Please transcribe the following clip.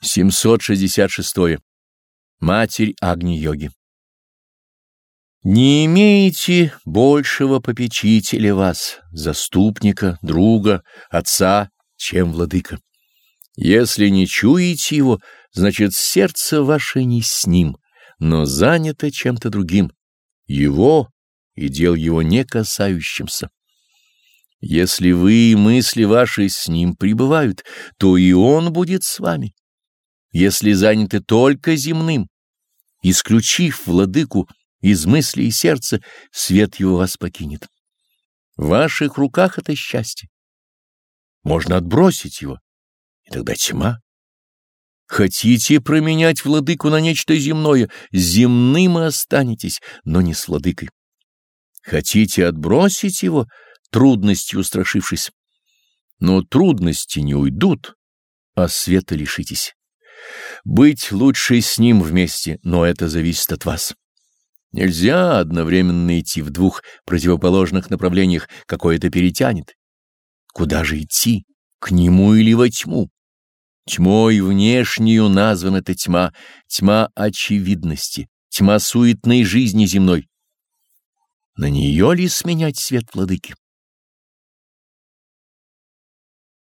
766. Матерь Агни-йоги Не имеете большего попечителя вас, заступника, друга, отца, чем владыка. Если не чуете его, значит сердце ваше не с ним, но занято чем-то другим, его и дел его не касающимся. Если вы и мысли ваши с ним пребывают, то и он будет с вами. Если заняты только земным, исключив владыку из мысли и сердца, свет его вас покинет. В ваших руках это счастье. Можно отбросить его, и тогда тьма. Хотите променять владыку на нечто земное, земным и останетесь, но не с владыкой. Хотите отбросить его, трудностью устрашившись, но трудности не уйдут, а света лишитесь. Быть лучше с ним вместе, но это зависит от вас. Нельзя одновременно идти в двух противоположных направлениях, какое-то перетянет. Куда же идти? К нему или во тьму? Тьмой внешнюю названа эта тьма, тьма очевидности, тьма суетной жизни земной. На нее ли сменять свет владыки?